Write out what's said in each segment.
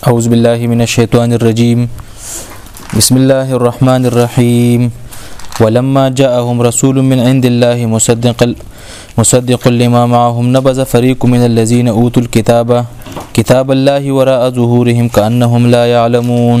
أعوذ بالله من الشيطان الرجيم بسم الله الرحمن الرحيم ولما جاءهم رسول من عند الله مصدق مصدق لما معهم نبذ فريق من الذين أوتوا الكتاب كتاب الله وراء ظهورهم كأنهم لا يعلمون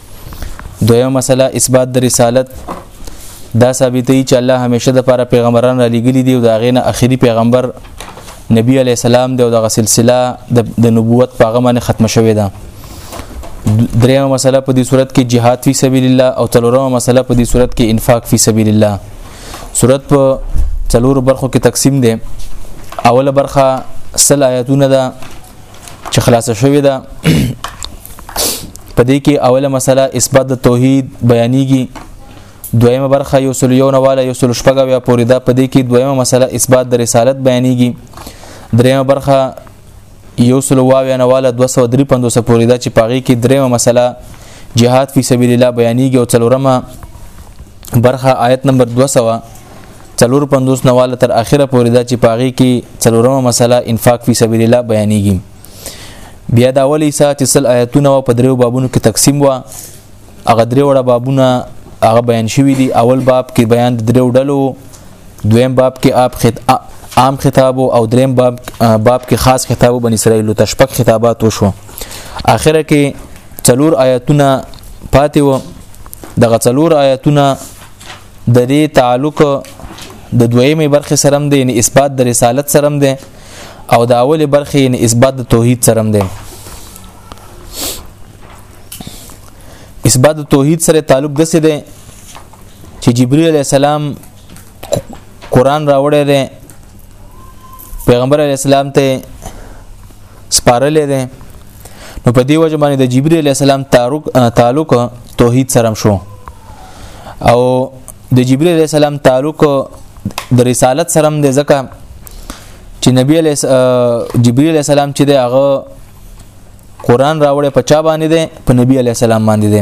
دویمه مسله اثبات د رسالت دا ثابتې چې الله همیشه د پاره پیغمبران را لګلی دی او دا غینه اخیری پیغمبر نبی علی السلام دی او دغه سلسله د نبوت په غمه ختم شوې ده دریمه مسله په دې صورت کې jihad فی سبیل الله او تلورمه مسله په دې صورت کې انفاق فی سبیل الله صورت په څلور برخو کې تقسیم ده اوله برخه سل آیاتونه ده چې خلاصه شوې ده په دې کې اوله مسله اثبات د توحید بیانېږي دویمه برخه یو سل یو نواله یو سل شپږه بیا پورې ده په دې کې دویمه مسله اثبات د رسالت بیانېږي دریمه برخه یو سل واویا نواله 253 پورې ده چې پاغي کې دریمه مسله جهاد فی سبیل الله بیانېږي او څلورمه برخه آیت نمبر 200 څلور پندوس نواله تر اخره پورې دا چې پاغي کې څلورمه مسله انفاق فی سبیل الله بیانېږي بیا دا ولې سا چې سل آیتونه په دریو بابونو کې تقسیم و هغه درې وړه بابونه هغه بیان شوی دی اول باب کې بیان د دریو ډلو دویم باب کې آپ خط عام خطاب او دریم باب باب کې خاص خطاب بن اسرائیل ته شپږ خطابات وشو اخره کې څلور آیتونه پاتې و دغه څلور آیتونه د دې تعلق د دویمې برخې سره هم دی یعنی اثبات د رسالت سره هم دی او د اولې برخې یعنی اثبات د توحید سره هم دی اثبات د توحید سره تعلق د څه دی چې جبرئیل علی السلام قران راوړی دی پیغمبر علی السلام ته سپارلې ده نو په دی وجه باندې د جبرئیل علی السلام تعلق تعلق توحید سره شو او د جبرئیل علی السلام تعلق د رسالت سره د زکه چې نبی علی جبرئیل علی السلام چې د هغه قران راوړې په چا باندې ده په نبی علی السلام باندې ده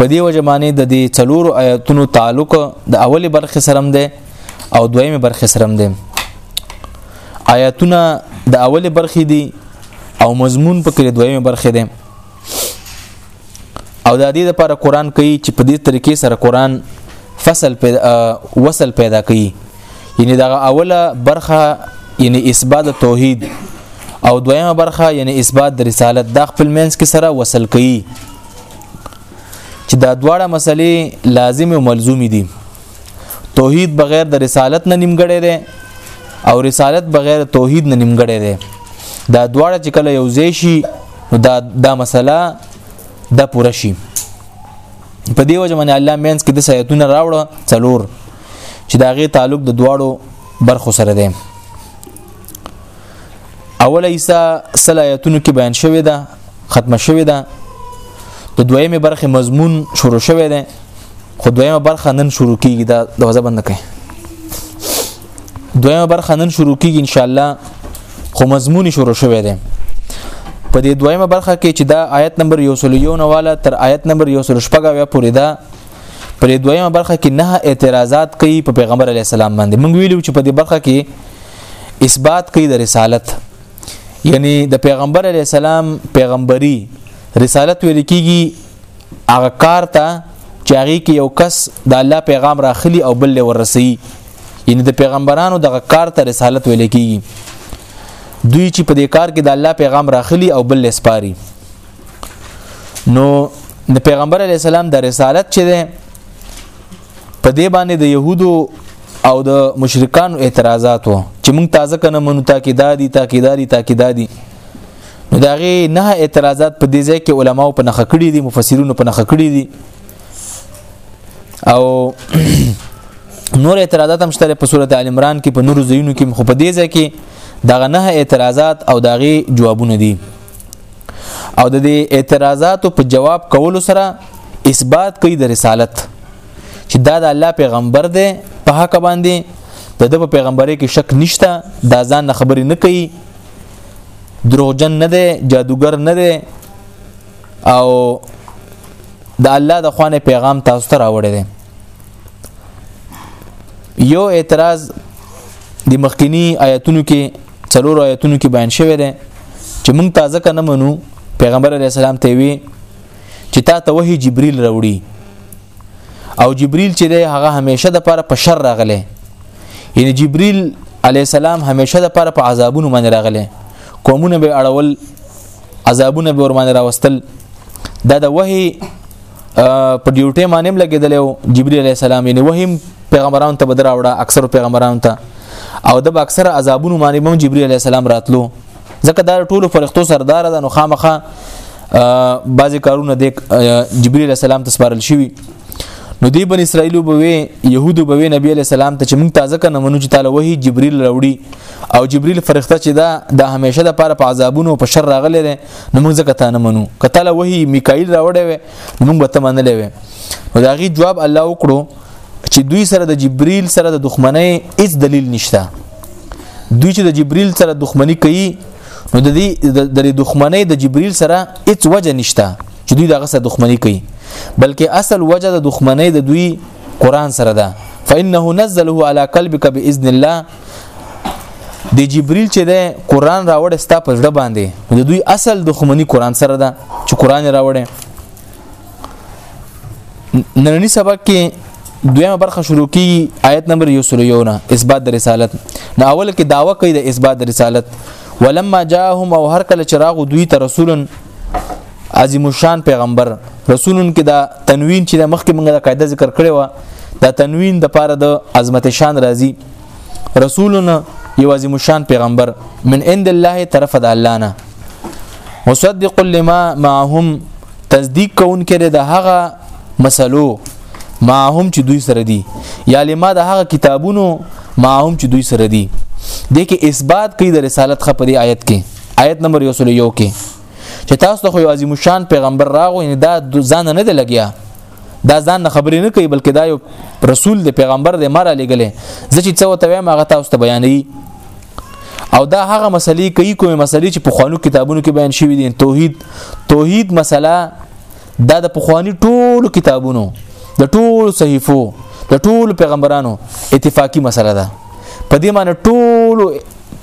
په دې وجه باندې د دې څلورو آیاتونو تعلق د اولې برخې سره ده او دویمه برخه سره هم ده آیاتونه د اولې برخې دي او مضمون په کې دویمه برخه ده او د دې لپاره قران کوي چې په دې طریقې سره قران فصل پیدا وصل پیدا کوي یعنی دا اوله برخه یعنی اثبات توحید او دویمه برخه یعنی اثبات د رسالت د خپل منځ کې سره وصل کوي چې دا دواړه مسلې لازم او ملزوم دي توحید بغیر د رسالت نه نیمګړی دی او رسالت بغیر توحید نه نیمګړی دی دا دواړه چې کله یو ځای شي دا دا مسله د پوره شي په دی وجه باندې الله مینس کې د سایتونه راوړه څلور چې دا غي تعلق د دواړو برخو سره دی اوله ایسا صلاحیتونو کې بیان شوی ده ختمه شوی ده د دویمه برخه مضمون شروع شوی ده خو دویمه برخه نن شروع کیږي دا دروازه بند کړئ دویمه برخه نن شروع کیږي ان شاء الله خو مضمون شروع شوه دی په دې دویمه برخه کې چې دا آیت نمبر 101 والا تر آیت نمبر 116 بیا پورې دا په دې دویمه برخه کې نه اعتراضات کوي په پیغمبر علی السلام باندې موږ ویلو چې په دې برخه کې اثبات کوي د رسالت یعنی د پیغمبر علی السلام پیغمبري رسالت ویل کیږي هغه کار ته چې هغه کې یو کس د الله پیغام راخلی او بل له ورسي یعنی د پیغمبرانو دغه کار ته رسالت ویل کیږي دوی چې په دې کار کې د الله پیغام راخلی او بل لسپاري نو د پیغمبر علی السلام د رسالت چې ده په دې باندې د يهودو او د مشرکانو اعتراضات وو چې مونږ تازه کنه مونږ تاکیدادي تاکیداري تاکیدادي نو دا غي نه اعتراضات په دې ځای کې علماو په نخ کړی دي مفسرونو په نخ کړی دي او نور اعتراضات هم شته په سورته ال عمران کې په نور زینو کې خو په دې ځای کې دا نه اعتراضات او دا غي جوابونه دي او د دې اعتراضاتو په جواب کولو سره اثبات کوي د رسالت چې دا د الله پیغمبر دی په حق باندې د د پیغمبري کې شک نشته دا ځان خبرې نه کوي دروغجن نه دی جادوګر نه دی او د الله د خوانه پیغام تاسو ته راوړی دی یو اعتراض د مخکینی آیتونو کې څلور آیتونو کې بیان شوی دی چې موږ تازه کنه منو پیغمبر علی السلام ته وی چې تا ته وਹੀ جبريل راوړي او جبريل چې دی هغه همیشه د پر په شر راغله یعنی جبرئیل علی السلام همیشه د پر په عذابونو باندې راغله قومونه به اړول عذابونه به ور باندې راوستل دا د وحی په ډیوټه باندې هم لګیدل او جبرئیل علی السلام یې وحیم پیغمبرانو ته بدر اوړه اکثر پیغمبرانو ته او د اکثر عذابونو باندې هم جبرئیل علی السلام راتلو ځکه دا ټولو فرښتو سردار ده نو خامخه بعضی کارونه د جبرئیل السلام ته سپارل شوی نو دی بن اسرائیلو به وی يهودو به وی نبی علی السلام ته چې موږ تازه کنه منو چې تعالی وਹੀ جبريل راوړي او جبريل فرښتہ چې دا د همیشه د پاره په عذابونو په شر راغلی دی نو موږ ځکه ته نه منو کته له وਹੀ میکائیل راوړی وي موږ به ته منلې وي نو دا غي جواب الله وکړو چې دوی سره د جبريل سره د دښمنۍ هیڅ دلیل نشته دوی چې د جبريل سره دښمنی کوي نو د دې د دښمنۍ د جبريل سره هیڅ وجه نشته چې دوی دغه سره دښمنی کوي بلکې اصل وجه د دښمنۍ د دوی قران سره ده فانه نزله على قلبك باذن الله د جبريل چې ده قران راوړ ستا په ځړه باندې د دوی اصل دښمنی قران سره ده چې قران راوړي نننی سبق کې دویمه برخه شروع کی آیت نمبر یو سره یو نه اثبات د رسالت نه اول کې داوا کوي د اثبات د رسالت ولما جاءهم او هر کله چراغ دوی ته رسولن عظیم الشان پیغمبر رسولن کې دا تنوین چې د مخکې موږ د قاعده ذکر کړې و دا تنوین د پاره د عظمت شان راځي رسولنا یو عظیم شان پیغمبر من عند الله طرف د الله نه مصدق لما معهم تصدیق کون کړي د هغه مسلو معهم چې دوی سره دي یا لما د هغه کتابونو معهم چې دوی سره دي د کې اثبات کوي د رسالت خپه دی آیت کې آیت نمبر 1 کې چې تاسو ته یو عظیم شان پیغمبر راغو یعنی دا ځان نه دی لګیا دا ځان نه خبرې نه کوي بلکې دا یو رسول دی پیغمبر دی مر علی ګله زه چې څه وته وایم هغه تاسو ته بیانوي او دا هغه مسلې کوي کومه مسلې چې په خوانو کتابونو کې بیان شوې دي توحید توحید مسله دا د پخوانی ټولو کتابونو د ټولو صحیفو د ټولو پیغمبرانو اتفاقی مسله ده په دې معنی ټولو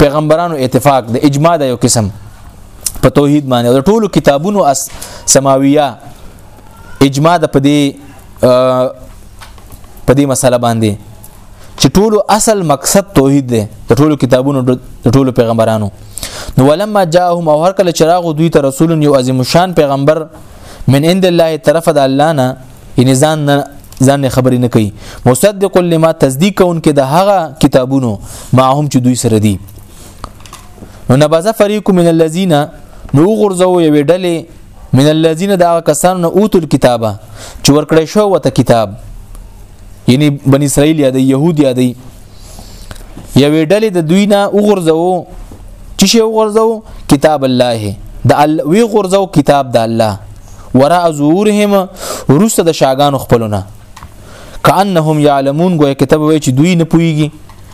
پیغمبرانو اتفاق د اجماع د یو قسم په توحید باندې د ټولو کتابونو اس سماویه اجماع د پدی پدی مسله باندې چې ټولو اصل مقصد توحید دی د ټولو کتابونو د ټولو پیغمبرانو نو ولما جاءهم او هر کله چراغ دوی ته رسول یو عظیم شان پیغمبر من عند الله طرف د الله نه یعنی ځان نه ځان نه خبرې نه کوي مصدق لما تصدیق کوونکې د هغه کتابونو معهم چې دوی سره دي نو نبذ فريق من الذين نو غرزو یو ډلې من الذين دا کسان نه اوتل کتابه چې ورکړې شو وته کتاب یعنی بن اسرائیل یادې يهود یادې یوې ډلې د دوی نه وګرځو چې شی وګرځو کتاب الله د ال وی غرزو کتاب د الله وراء ظهورهم روسته د شاګانو خپلونه کانهم یعلمون ګویا کتاب وای چې دوی نه پويږي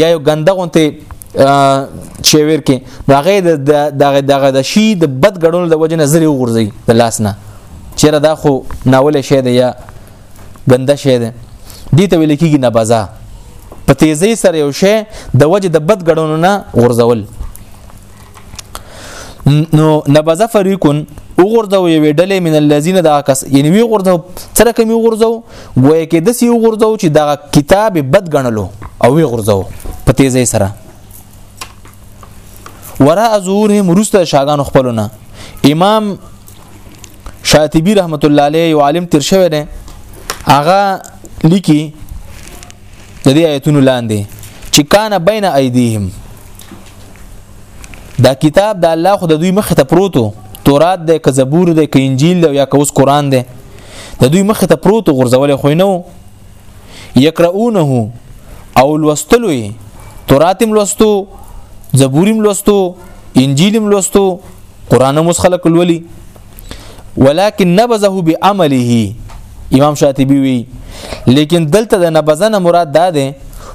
یا یو ګنده غونته چویر کې نو هغه د دغه دغه د شی د بد غړونو د وجنه زری وغورځي د لاس نه چیرې دا خو ناول شی دی یا ګنده شی دی دي ته ویل کېږي نبزا په تیزی سره یو شی د وجه د بد غړونو نه غورځول نو نبذ فريق وګرځو یوې ډلې من الذين دا کس یعنی وی غرځو سره کوم وګرځو ګویا کې د سی وګرځو چې دا کتاب بد غنلو او وی غرځو په تیزه سره ورا ازورهم روسته شاګان خپلونه امام شاطبی رحمت الله علیه یو عالم تیر شوی دی هغه لیکي د دې آیتونو لاندې چې کان بین ایدیهم دا کتاب د الله خو د دوی مخ ته پروتو تورات دی که زبور دی که انجیل دی یا که اوس قران دی د دوی مخ ته پروتو غرزول خو نه یقرؤونه او لوستلو یې توراتم لوستو زبوریم لوستو انجیلم لوستو قران هم خلق لولي ولكن نبذه بعمله امام شاطبی وی لیکن دلته د نبذنه مراد دا ده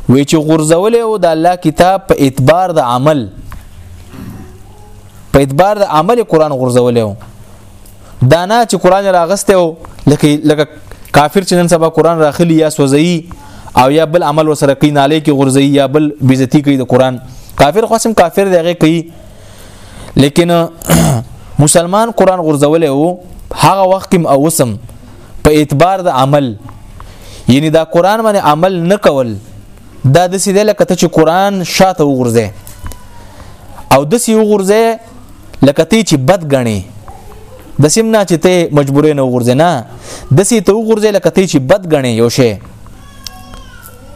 وی چې غرزول او د الله کتاب په اعتبار د عمل په اعتبار د عمل قران غرزول او دانا چې قران راغسته او لکه لکه کافر چې نن سبا قران راخلی یا سوزئی او یا بل عمل وسره کین علی کې غرزئی یا بل بیزتی کوي د قران کافر خاصم کافر دغه کوي لیکن مسلمان قران غرزولې وو هغه وخت هم اوسم په اعتبار د عمل یعنی دا قران باندې عمل نه کول دا د سیده لکه ته چې قران شاته وغورځي او د سی وغورځي لکه ته چې بد غني د سیم نه چې ته مجبورې نه وغورځي نه د سی ته وغورځي لکه ته چې بد غني یو شی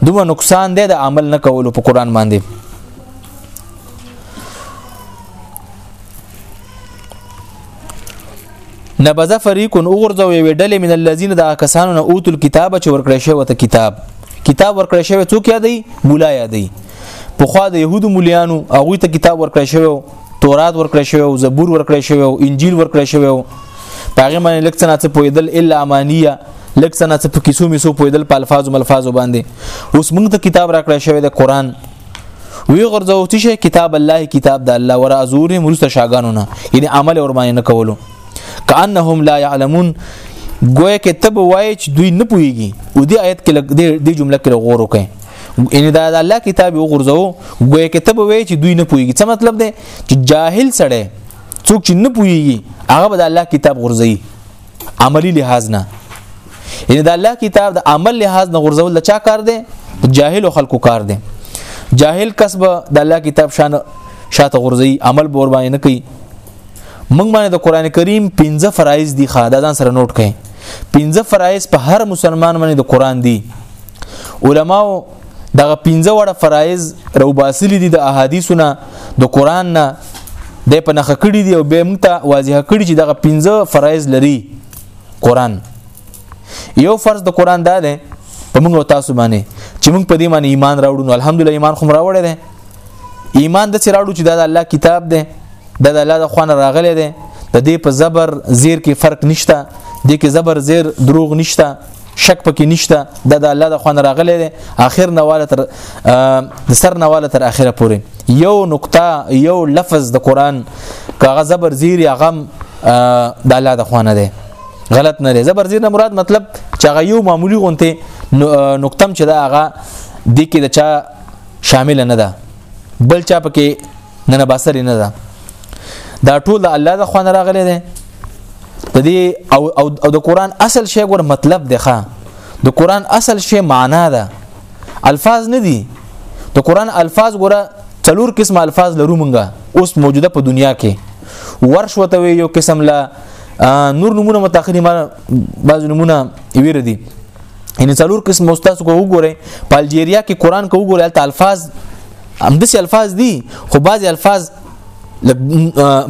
دومره نقصان دی د عمل نه کولو په قران باندې نبذ فريق اوغرزو وی ډلې من الذين دا کسانو نه اوتل کتاب چې ورکړې شوی وته کتاب کتاب ورکړې شوی څوک یادې مولا یادې په خوا د يهودو مليانو هغه ته کتاب ورکړې شوی تورات ورکړی شوی او زبور ورکړی شوی او انجیل ورکړی شوی او پاغه باندې لکه څنګه څه پویدل الا امانیه لکه څنګه څه په کیسو میسو پویدل په الفاظو ملفاظو باندې اوس موږ ته کتاب راکړی شوی د قران وی غرزو چې کتاب الله کتاب د الله ورا ازور مرسته شاګانو نه یعنی عمل ور باندې نه کولو کانهم لا يعلمون گویا کې تب وای چې دوی نه پويږي او دې آیت کې دې جمله کې غور وکړي ان دا الله کتاب وګرځو ګویا کې تب وای چې دوی نه پويږي څه مطلب دی چې جاهل سړی څوک چې نه پويږي هغه به د الله کتاب غورځي عملی لحاظ نه ان دا الله کتاب د عمل لحاظ نه غورځول د چا کار دی جاهل او خلکو کار دی جاهل کسب د الله کتاب شان شاته غورځي عمل بور باندې نه کوي موږ باندې د قران کریم 15 فرایض دي ښه دا ځان سره نوٹ کړئ 15 فرایض په هر مسلمان باندې د قران دي علماو دغه 15 وړه فرایض روباسلی دي د احادیثونه د قران نه د په نخ کړي دي او به موږ ته واضح کړي چې دغه 15 فرایض لري قران یو فرض د قران دا ده په موږ او تاسو باندې چې موږ په دې باندې ایمان راوړو نو الحمدلله ایمان خو راوړی دی ایمان د سره راوړو چې دا د الله کتاب دی دا د الله د خوانه راغلی دی د دې په زبر زیر کې فرق نشته د کې زبر زیر دروغ نشته شک پکې نشته دا د الله د خوانه راغلی دی اخر نواله تر د سر نواله تر اخره پورې یو نقطه یو لفظ د قران کاغه زبر زیر یا غم د الله د خوانه دی غلط نه دی زبر زیر نه مراد مطلب چې هغه یو معمولی غونته نقطم چې دا هغه د کې د چا شامل نه ده بل چا پکې نه نه باسر نه ده دا ټول د الله د خوان راغلی دی د دې او او د قران اصل شی ګور مطلب دی ښا د قران اصل شی معنا ده الفاظ نه دي د قران الفاظ ګوره څلور قسم الفاظ لرو مونږه اوس موجوده په دنیا کې ورش وته یو قسم لا نور نمونه متأخرین بعض نمونه ویره دي ان څلور قسم استاد کو وګوره په الجیریا کې قران کو وګوره الته الفاظ هم دسي الفاظ دي خو بعض الفاظ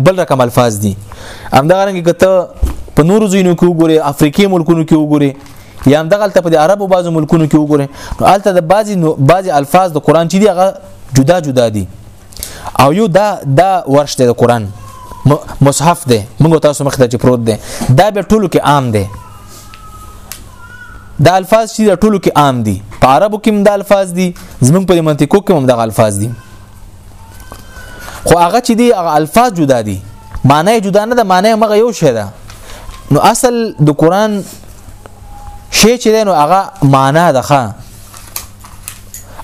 بل رقم الفاظ دي هم دا رنګ کته په نورو ځینو کې وګوره افریقي ملکونو کې وګوره یا هم دغه الته په عربو بعضو ملکونو کې وګوره نو الته د بعضي بعضي الفاظ د قران چې دي هغه جدا جدا دي او یو دا دا ورش دی د قران مصحف دی موږ تاسو مخ ته چې پروت دی دا به ټولو کې عام دی دا الفاظ چې ټولو کې عام دي په عربو کې هم دا الفاظ دي زمونږ په منطقو کې هم دا الفاظ دي خو هغه چې دي هغه الفاظ جدا دي معنی جدا نه ده معنی مغه یو شی ده نو اصل د قران شی چې نو هغه معنا ده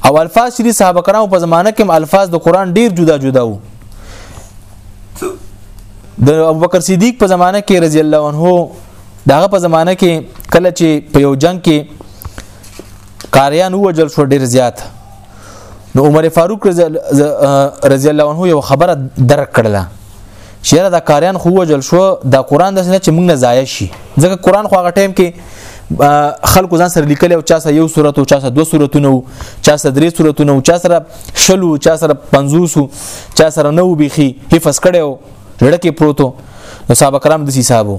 او الفاظ چې صحابه کرام په زمانه کې الفاظ د قران ډیر جدا جدا وو د ابوبکر صدیق په زمانه کې رضی الله عنه داغه په زمانه کې کله چې په یو جنگ کې قاریان وجل شو ډیر زیات نو عمر فاروق رضی الله عنه یو خبره درک کړله شیره دا کاریان خو وجل شو دا قران داسې نه چې موږ نه ضایع شي ځکه قران خو هغه ټایم کې خلکو ځان سره لیکل او چا سره یو صورت او چا سره دوه صورتونه او چا سره درې صورتونه او چا سره شلو چا سره 50 چا سره نو بيخي حفظ کړو لړکه پروتو نو صاحب کرام د حسابو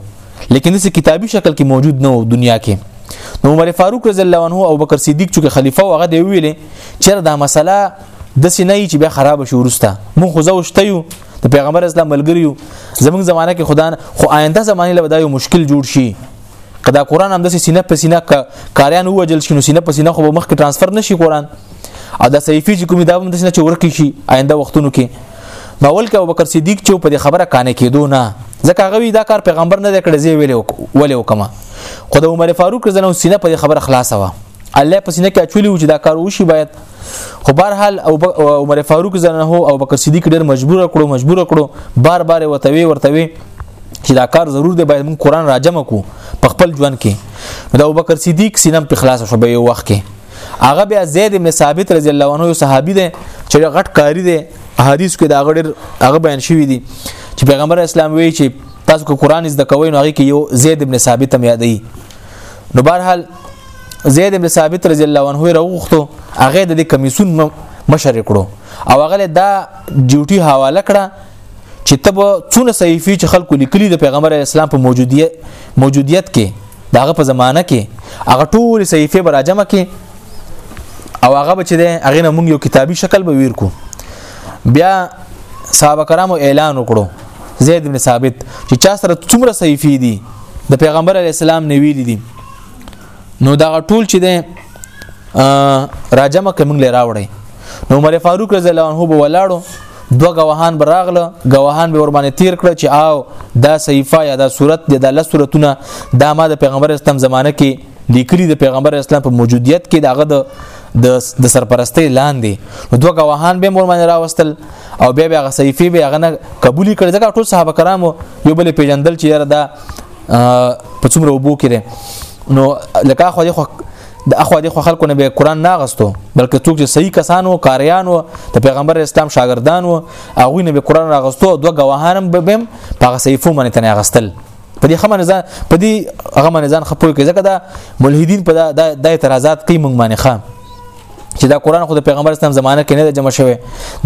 لیکن دسی کتابی شکل کې موجود نه و دنیا کې نو عمر فاروق رضی الله عنه او بکر صدیق چې خلیفہ او هغه دی ویلې چې دا مسله د سینې چې به خراب شي ورسته مون خو زو شته یو د پیغمبر اسلام ملګریو زمونږ زمانہ کې خدان خو آینده زمانه له بدایو مشکل جوړ شي کدا قران هم د سینه په سینه کاریان وجل شنو سینه په سینه خو مخ کې ترانسفر نشي قران او د صحیفه چې کوم دا هم د سینه چې ورکی شي آینده وختونو کې نو ولکه ابوبکر صدیق چې په خبره کانه کېدو نه ځکه غوي دا کار پیغمبر نه کړی زی ویلو ولې وکما خو د عمر فاروق رضی الله عنه سینه په خبره خلاصه و الله په سینه کې اچولې و چې دا کار وشي باید خو بهر حال او عمر فاروق زنه هو او بکر صدیق ډیر مجبور کړو مجبور کړو بار بار وتوي ورتوي چې دا کار ضرور دی باید موږ قران راجم کو په خپل ژوند کې دا ابوبکر صدیق سینم په خلاص شو به یو وخت کې هغه بیا زید ابن ثابت رضی الله عنه صحابي دی چې غټ قاری دی حدیث کې دا غړ هغه بیان شوی دی چې پیغمبر اسلام وی چې تاسو کو قران زده کوئ نو هغه کې یو زید ابن ثابت هم یادې نو بهرحال زید ابن ثابت رضی الله عنه راوغختو هغه د کمیسون مشر کړو او هغه دا ډیوټي حواله کړه چې تب څونه صحیفي چې خلکو لیکلي د پیغمبر اسلام په موجودیت موجودیت کې داغه په زمانہ کې هغه ټول صحیفه به راجمه کې او هغه به چې ده هغه نه مونږ یو کتابي شکل به ویر کو بیا صحابه کرامو اعلان وکړو زید بن ثابت چې چا سره څومره صحیفې دي د پیغمبر علی السلام نه ویلي دي نو دا ټول چې ده راجمه کې موږ لري راوړی نو عمر فاروق رضی الله عنه به ولاړو دو غواهان براغله غواهان به ور باندې تیر کړ چې آو دا صحیفه یا دا صورت د دا لس صورتونه د ما د پیغمبر اسلام زمانه کې لیکلي د پیغمبر اسلام په موجودیت کې دغه د د سرپرستۍ لاندې نو دوه غواهان به مور باندې راوستل او بیا بیا غصیفي به هغه نه قبول کړ ځکه ټول صحابه کرامو یو بل پیجندل چې یاره دا په څومره وبو کې ده نو لکه خو دې خو د اخو دې خو خلکو نه به قران نه غستو بلکې څوک چې صحیح کسانو کاریانو د پیغمبر اسلام شاګردانو هغه نه به قران را غستو دوه غواهانم به بهم په صحیفو باندې تنه غستل په دې خمن ځان په دې هغه من ځان خپل کې ځکه دا ملحدین په دا د اعتراضات کوي مونږ باندې خام چې دا قران خو د پیغمبر اسلام زمانه کې نه د جمع شوی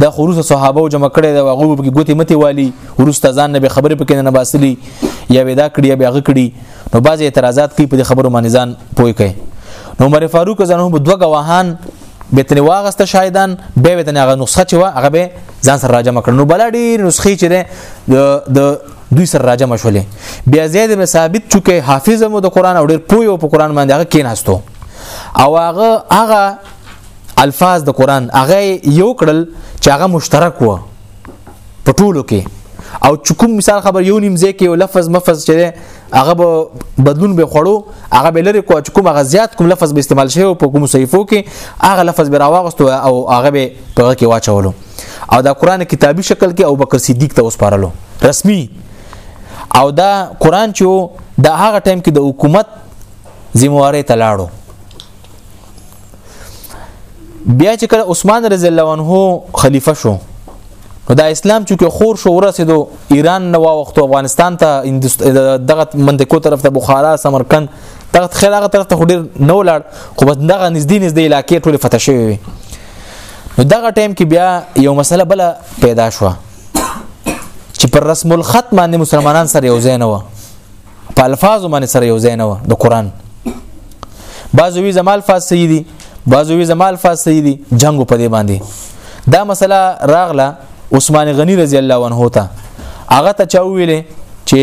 دا خروس صحابه او جمع کړي دا غوب کې ګوتې متي والی ورس تزان نه به خبرې پکې نه باسلی یا ودا کړی یا بغه کړی نو بعضی اعتراضات کوي په خبرو باندې ځان پوي کوي نو عمر فاروق زنه په دوه غواهان بتنی واغسته شاهدان به وتنی هغه نسخه چې وا هغه به ځان سره راجمه کړ نو بل ډیر نسخې چې د دوی سره راجمه شولې بیا زید به ثابت چکه حافظ مو د قران او ډیر پوی او په قران باندې هغه کیناستو او هغه هغه الفاظ د قران هغه یو کړل چې هغه مشترک و په ټولو کې او چکم مثال خبر یو نیم ځای کې یو لفظ مفز چې هغه به بدلون به خړو هغه به لري کو چې کوم هغه زیات کوم لفظ به استعمال شي او په کوم صحیفو کې هغه لفظ به راوغستو او هغه به په کې واچولو او دا قران کتابي شکل کې او بکر صدیق ته وسپارلو رسمي او دا قران چې دا هغه ټایم کې د حکومت ذمہواري ته لاړو بیا چې کله عثمان رضی الله عنه خلیفہ شو نو دا اسلام چې خور شو ورسېدو ایران نو وخت افغانستان ته دغه منطقو طرف ته بخارا سمرقند دغه خیر هغه طرف ته ډیر نو لاړ خو بس دغه نږدې نږدې علاقې ټول فتح شوی وي نو دغه ټایم کې بیا یو مسله بل پیدا شو چې پر رسم الخط باندې مسلمانان سره یو ځای نه و په الفاظو باندې سره یو ځای نه و د قران بعضو وی زمال فاس صحیح دي بعضو وی زمال فاس صحیح دي جنگ په دې باندې دا مسله راغله عثمان غنی رضی الله عنه ته هغه ته چا ویلې چې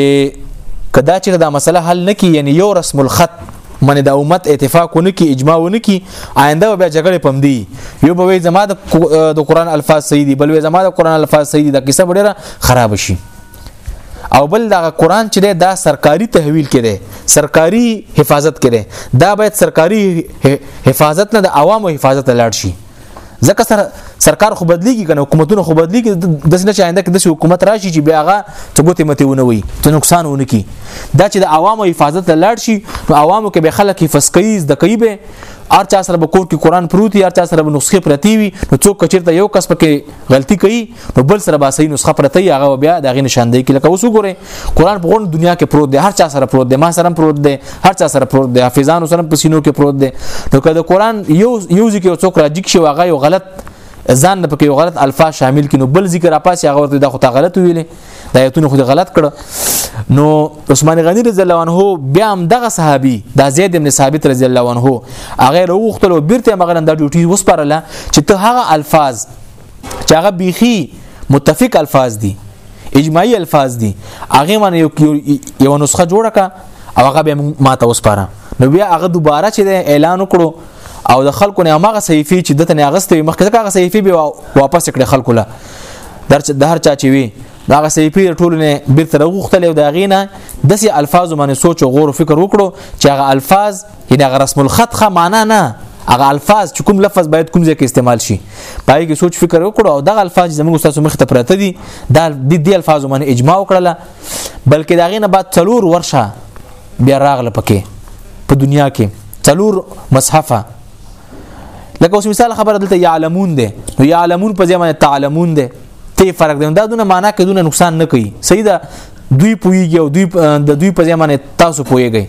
کدا چې دا مسله حل نکي یعنی یو رسم الخط من د امت اتفاق ونکي اجماع ونکي آینده به جګړه پم دی یو به زما د قران الفاظ صحیح دي بل زما د قران الفاظ صحیح دي دا کیسه ډیره خراب شي او بل دا قران چې دا سرکاري تحویل کړي سرکاري حفاظت کړي دا باید سرکاري حفاظت نه د عوامو حفاظت لاړ شي ځکه سر سرکار خو بدلیږي کنه حکومتونه خو بدلیږي د سینه چاینده کې د حکومت راشي چې بیا هغه څه ګوتې متې ونه وي ته نقصان ونه کی دا چې د عوامو حفاظت لاړ شي نو عوامو کې به خلک فسقي د کوي به هر چا سره به کور کې قران پروتي هر چا سره به نسخه پرتی وي نو څوک چیرته یو کس پکې غلطي کوي نو بل سره به صحیح نسخه پرته یې هغه بیا دغه نشاندهي کې لکه اوس وګورئ قران په غون دنیا کې پروت دی هر چا سره پروت دی ما سره پروت دی هر چا سره پروت دی حافظانو سره په سینو کې پروت دی نو که د قران یو یو ذکر څوک راځي شي واغه یو غلط ځان نه پکې غلط الفاظ شامل کینو بل ذکر اپاس هغه ورته د خو ته غلط ویلې د ایتونو خو غلط کړه نو عثمان غنی رضی الله عنه بیا هم دغه صحابي د زید ابن ثابت رضی الله عنه هغه وروختلو بیرته مغرن د ډیوټي وسپارله چې ته هغه الفاظ چې هغه بیخي متفق الفاظ دي اجماعي الفاظ دي هغه باندې یو یو نسخه جوړه کا او هغه به ما ته وسپاره نو بیا هغه دوباره چې اعلان وکړو او د خلکو نه هغه صحیفه چې دته نه غستې مخکې هغه صحیفه به واپس کړې خلکو له درچ د هر چا چې وي دا هغه صحیفه ټول نه بیرته راغختلې او دا غینه دسي الفاظ باندې سوچ او غور او فکر وکړو چې هغه الفاظ یعنی هغه رسم الخط ښه معنا نه هغه الفاظ چې کوم لفظ باید کوم ځای کې استعمال شي پای کې سوچ فکر وکړو او دغه الفاظ زموږ تاسو مخ ته پراته دي دا د دې الفاظو باندې اجماع وکړه بلکې دا غینه بعد څلور ورشه بیا راغله پکې په دنیا کې څلور مصحفه لکه اوس مثال خبره دلته یعلمون ده نو یعلمون په ځای باندې تعلمون ده ته فرق دی دا دونه معنا کې دونه نقصان نه کوي صحیح ده دوی پویږي او دوی د دوی په ځای باندې تاسو پویږئ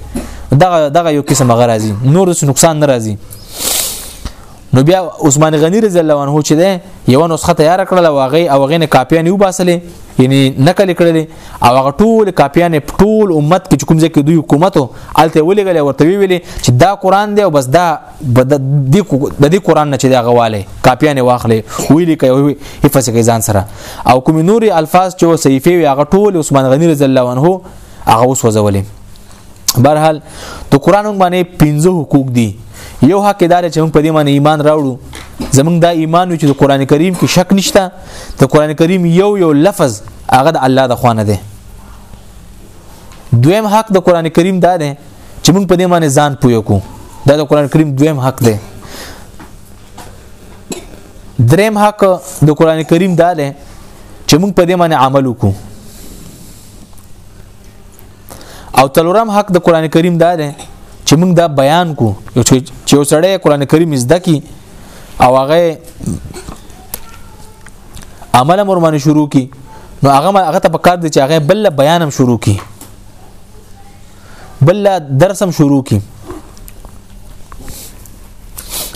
دغه دغه یو قسم غرازي نور نقصان ناراضي نو بیا عثمان غنی رضی الله عنه چې ده یو نسخه تیار کړل او هغه او هغه نه کاپیان یو باسلې یعنی نقل کړل او هغه ټول کاپیان ټول امت کې کوم ځکه دوی حکومت الته ولګل ورته ویلې چې دا قران دی او بس دا د دې قران نه چې دا غواله کاپیان واخلې ویلې کوي حفظ کې ځان سره او کوم نوري الفاظ چې صحیفه وي هغه ټول عثمان غنی رضی الله عنه هغه وسوځولې برحال د قران باندې پنځه حقوق دي یو حق دار چې موږ په دې باندې ایمان راوړو زمونږ دا ایمان چې د قران کریم کې شک نشته د قران کریم یو یو لفظ هغه د الله د خوانه دی دویم حق د قران کریم دا دی چې موږ په دې باندې ځان پویو کو دا د قران کریم دویم حق دی دریم حق د قران کریم دا دی چې موږ په دې باندې عمل وکړو او تلورم حق د قران کریم دا دی چې موږ دا بیان کو یو چې یو سړی قران کریم زده کی او هغه عمل امر باندې شروع کی نو هغه هغه ته پکار دی چې هغه بل بیانم شروع کی بل درسم شروع کی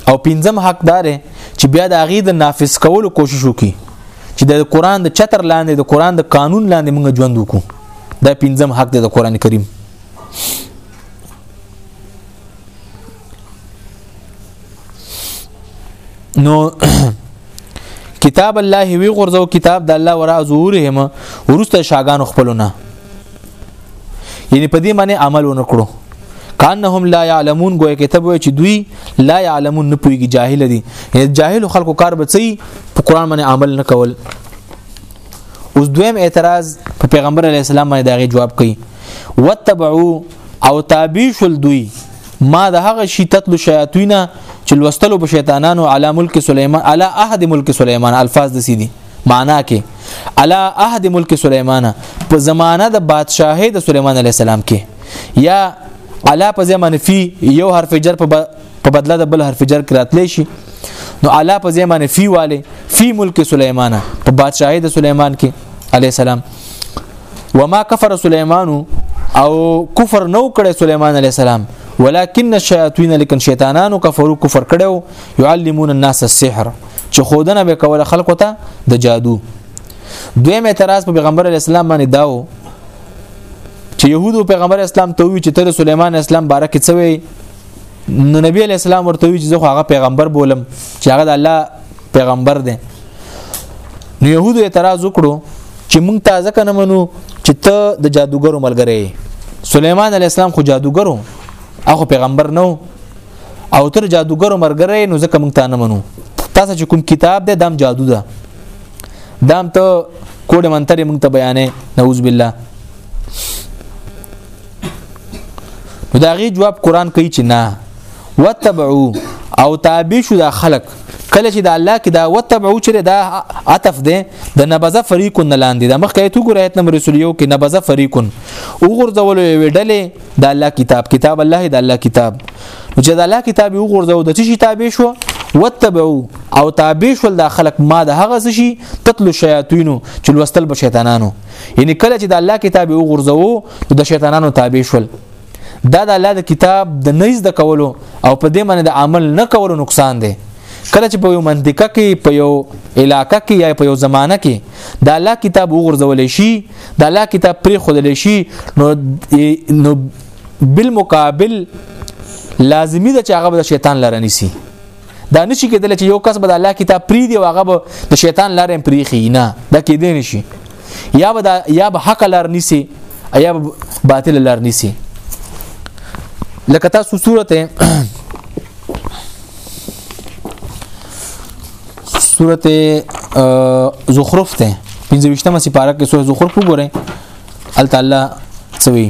او پنځم حق دار چې بیا د هغه د نافذ کولو کوشش وکړي چې د قران د چتر لاندې د قران د قانون لاندې موږ ژوند وکړو دا پنځم حق دی د قران کریم نو کتاب الله وی غرزو کتاب د الله ورا ظهورهم ورسته شاګان خپلونه یعنی په دې معنی عمل ونکړو کانهم لا يعلمون ګویا کتاب وی چې دوی لا يعلمون نه پويږي جاهل دي جاهل خلکو کار بچي په قران باندې عمل نه کول اوس دویم اعتراض په پیغمبر علی السلام باندې داغه جواب کوي وتبعو او تابع شول دوی ما د هغه شی تتل شیاطین چې لوستلو په شیطانانو علی ملک سليمان علی عهد ملک سليمان الفاظ د سیدی معنا کې علی عهد ملک سليمان په زمانہ د بادشاهي د سليمان علی السلام کې یا علا په ځای منفي یو حرف جر په په بدله د بل حرف جر کې راتلی شي نو الا په ځای باندې فی والے فی ملک سليمان په بادشاہي د سليمان کې عليه السلام وما کفر سليمان او کفر نو کړی سليمان عليه السلام ولكن الشياطين لكن شیطانانو کفرو کفر کړو يعلمون الناس السحر چې خودنه به کوله خلکو ته د جادو دویم اعتراض په پیغمبر علی السلام باندې داو چې يهودو پیغمبر اسلام ته وی چې تر سليمان اسلام بارک څه وی نو نبی علی السلام ورته وی چې زه هغه پیغمبر بولم چې هغه د الله پیغمبر دی نو يهودو اعتراض وکړو چې مونږ ته ځکه نه منو چې ته د جادوګرو ملګری سليمان عليه السلام خو جادوګرو اخو پیغمبر نو او تر جادوګرو ملګری نو ځکه مونږ ته نه منو تاسو چې کوم کتاب دی دام جادو ده دام ته کوډ منتري مونږ ته بیانې نعوذ بالله نو دا غي جواب قران کوي چې نه وتبعو او تابع شو دا خلق کله چې د الله کې دا وتبعو چې دا عطف دی د نبذه فریقون نه لاندې د مخکې تو ګور آیت نمبر رسول یو کې نبذه فریقون او غرزول وی ډلې د الله کتاب کتاب الله د الله کتاب نو چې د الله کتاب او غرزو د چی تابع شو وتبعو او تابع شول د خلق ما د هغه شي تطلو شیاطینو چې لوستل به شیطانانو یعنی کله چې د الله کتاب یو غرزو د شیطانانو تابع شول دا د الله د کتاب د نيز د کولو او په دې باندې د عمل نه کولو نقصان دی کله چې په یو منطقه کې په یو علاقه کې یا په یو زمانہ کې د الله کتاب وګرځول شي د الله کتاب پرې خودل شي نو نو بالمقابل لازمی ده چې هغه د شیطان لره نسی دا نشي کېدل چې یو کس به د الله کتاب پری دی واغه به د شیطان لارې پری خینا دا کې دی نشي یا به یا به حق لار نسی یا به باطل لار نسی لکه تاسو سورته سورته زخرف ته 25مه سپاره کې سورته زخرف وګورئ الله تعالی سوي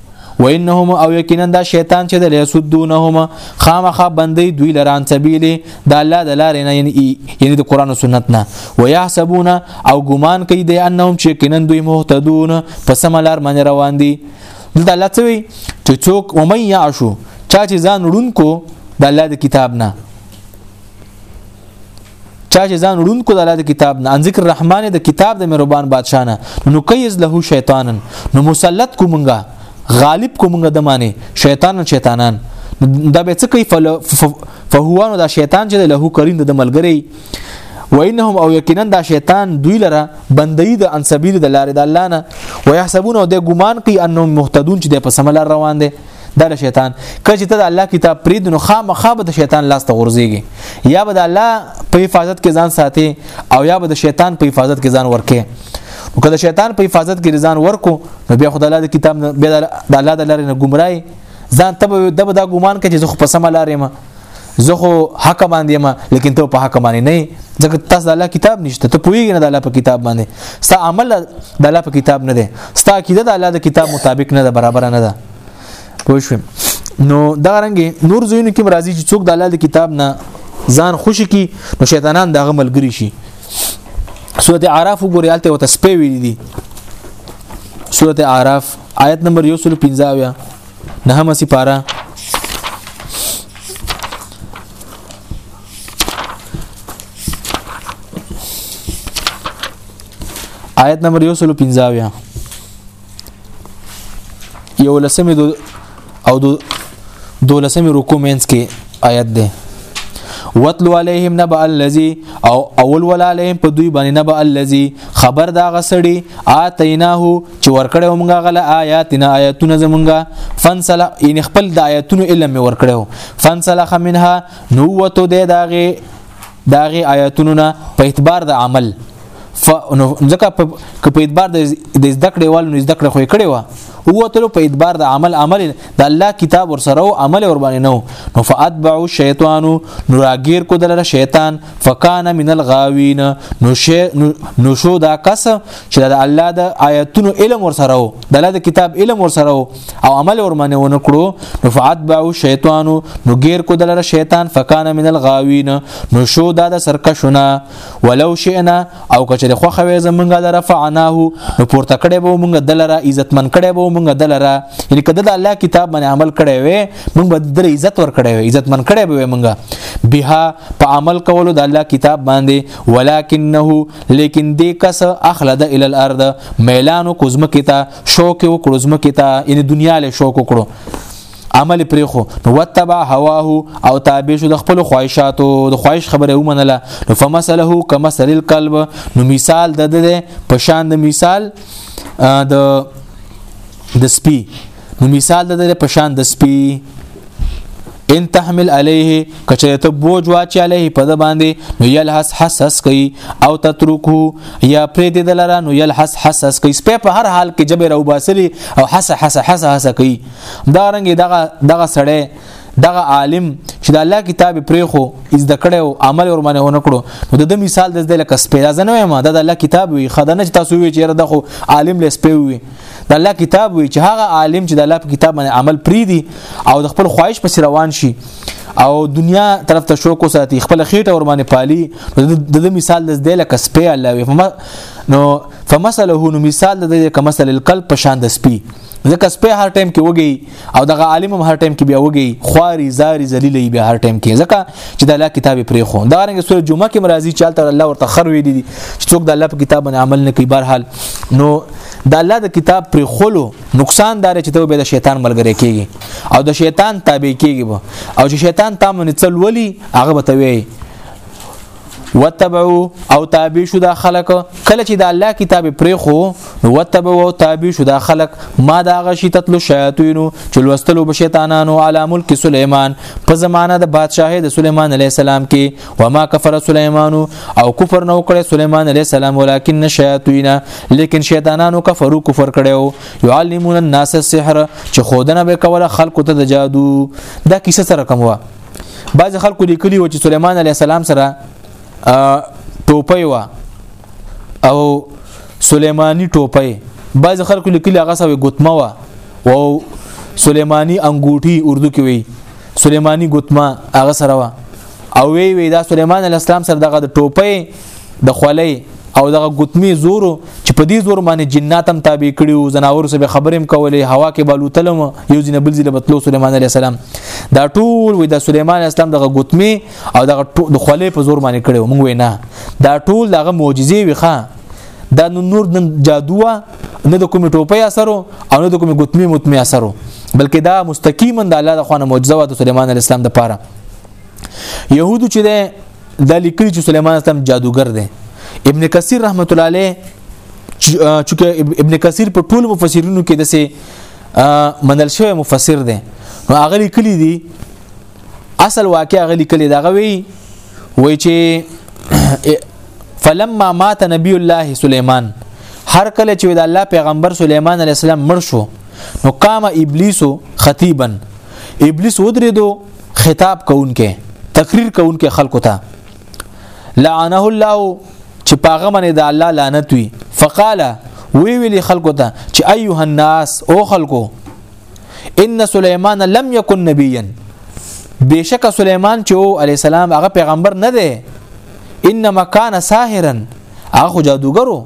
وانهم او یقینا دا شیطان چې د لیسدونهم خامخه بندي دوی لران سبیله د الله د لارې نه یعنی د قران او سنت نه ويحسبون او ګمان کوي د انهم چې یقینا دوی مهتدون په سم لار باندې روان دي دلته الله څه وی چې څوک ومن یعشو چا چې ځان وړونکو د الله د کتاب نه چا چې ځان وړون کو د الله د کتاب نه ان ذکر الرحمن د کتاب د مهربان بادشاہ نه نو قیز له شیطانن نو مسلط کو مونږه غالب کو مونږه د معنی شیطان شیطانان دا به څه کوي فهوانو دا شیطان چې له کریم د ملګری وانهم او یقینا دا شیطان دوی لره بندي د ان سبیل د لارې د الله نه ويحسبون او د ګمان کوي انهم مهتدون چې د په سملار روان دي دا د شیطان کله چې ته د الله کتاب پرید نو خامخا به د شیطان لاس ته غورځيږي یا به د الله په حفاظت کې ځان ساتي او یا به د شیطان په حفاظت کې ځان ورکه نو که د شیطان په حفاظت کې ځان ورکو نو بیا خدای الله د کتاب نه بیا د الله د لارې نه ګمړای ځان ته به دا ګومان کوي چې زه خو په سم لارې ما زه خو حق باندې ما لیکن ته په حق باندې نه ځکه تاسو د الله کتاب نشته ته پوهیږئ نه د الله په کتاب باندې ستا عمل د الله په کتاب نه دی ستا عقیده د الله د کتاب مطابق نه ده برابر نه ده پوه شو نو دا رنګ نور زینو کې مرضی چې څوک د الله د کتاب نه ځان خوشی کی نو شیطانان دغه ملګری شي سورت اعراف وګورئ الته وت سپې ویل دي سورت اعراف آیت نمبر 115 نه هم سی پارا آیت نمبر 115 یو لسمه دو او دو دولسمه رکو مینس کې آیت ده وتلو علیهم نبأ الذی او اول ولا علیهم په دوی باندې نبأ الذی خبر دا غسړي اتیناه چې ورکړې ومغه غل آیاتنا آیاتونه زمونږه فنسل ان خپل د آیاتونو علم ورکړو فنسلخ منها نوته د داغه دا غي آیاتونو نه په اعتبار د عمل ف ځکه که په اعتبار د زده کړې والو نه زده کړې خو کړې و هو تل په اعتبار د عمل عمل د الله کتاب ور سره او عمل ور باندې نو نو فاتبع الشیطان نو راګیر کو دلره شیطان فکان من الغاوین نو شی نو شو دا کس چې د الله د آیاتونو علم ور سره او د الله د کتاب علم ور سره او عمل ورمنه ونه کړو نو فاتبعو شیطان نو غیر کو دلره شیطان فکان من الغاوین نو شو دا د سرکشونه ولو شئنا او کچره خو خوي زمونږه لره فعناه نو پورته کړي به مونږه دلره عزتمن کړي به مونږه دلره یعنی کده د الله کتاب باندې عمل کړي وي مونږ به در عزت ور کړي وي عزتمن کړي به مونږه بها په عمل کولو د الله کتاب باندې ولکنه لیکن دې کس اخلد ال الارض میلانو کوزمکه شوق وکړو زمکه ته یعنی دنیا له شوق وکړو عمل پرې خو نو وتبع هواه او تابع شو د خپل خواهشاتو د خواهش خبره ومنله نو فمثله کمثل القلب نو مثال د ده په شان د مثال د د سپي نو مثال د ده په شان د سپي ان تحمل عليه کچره ته بوج واچ عليه په د باندې نو يلحس حسس کوي او تترکو یا پرې د دلاره نو يلحس حسس کوي سپه په هر حال کې جبر او باسلي او حس حس حس حس کوي دا رنګ دغه دغه سړی دغه عالم چې د الله کتاب پرې خو از د کړه او عمل ور باندې ونه کړو نو د مثال د دې لکه سپه ځنه ما د الله کتاب وي خدانه تاسو وی چې رده خو عالم لسپه وي د الله کتاب وی چې هغه عالم چې د الله په کتاب باندې عمل پری دی او د خپل خواهش پس روان شي او دنیا طرف ته شوق وساتي خپل خېټه ور باندې پالي د د مثال د دې لکه سپي الله وی فما نو فمثله نو مثال د دې کمثل القلب په شان د سپي ځکه سپي هر ټایم کې وږي او دغه عالم هم هر ټایم کې بیا وږي خواري زاري ذلیلې بیا هر ټایم کې ځکه چې د الله کتاب پرې خو دا رنګ سورې جمعه کې مرাজি چالت الله ورته خر وی دي چې څوک د الله په کتاب باندې عمل نه کوي بهرحال نو د الله د کتاب پر خلو نقصان دار چې ته به د شیطان ملګری کیږي او د شیطان تابع کیږي او چې شیطان تامن څل ولی هغه به ته وی وتبعو او تابع شو دا خلک کله چې د الله کتاب پرې خو نو وتبعو او تابع شو دا خلک ما دا غشي تتلو شیاطینو چې لوستلو به شیطانانو علی ملک سليمان په زمانه د بادشاهي د سليمان عليه السلام کې وما کفر سليمان او کفر نو کړ سليمان عليه السلام ولکن شیاطین لیکن شیطانانو کفرو کفر کړو يعلمون الناس السحر چې خودنه به کوله خلکو ته د جادو دا کیسه سره کومه بعض خلکو لیکلی و چې سليمان عليه السلام سره ټوپۍ و او سليماني ټوپۍ بعض خلکو لیکلی هغه سوي ګوتمه و او سليماني انګوټي اردو کې وي سليماني ګوتمه هغه سره و او وی وی دا سليمان عليه السلام سره دغه ټوپۍ د خولې او دغه ګوتمی زور چې په دې زور باندې جنات هم تابع کړي او زناور سره خبرې هم کولې هوا کې بالوتلم یو ځین بل ځله بتلو سليمان عليه السلام دا ټول وې د سليمان عليه السلام دغه ګوتمی او دغه د خولې په زور باندې کړي مونږ وې نه دا ټول دغه معجزې وي ښا دا نور د جادو نه د کومې ټوپې اثر او نه د کومې ګوتمی متمی اثر بلکې دا مستقیما د الله د خوانه معجزه و د سليمان عليه السلام د پاره يهودو چې ده دا لیکلی چې سليمان اسلام جادوګر دی ابن کثیر رحمت الله علیه چې ابن کثیر په ټول مفسرینو کې دسه منل شوی مفسر دی نو هغه لیکلی دی اصل واقع هغه لیکلی دا غوي وای چې فلما مات نبی الله سليمان هر کله چې د الله پیغمبر سليمان عليه السلام مړ شو نو قام ابلیس خطیبا ابلیس ودریدو خطاب کوونکې تقریر کوونکې خلکو ته لعنه الله چې پاغه باندې د الله لعنت وي فقال وی ویلی خلکو ته چې ايها الناس او خلکو ان سليمان لم يكن نبيا بشک سليمان چې عليه السلام هغه پیغمبر نه دی انما كان ساحرا هغه جادوګرو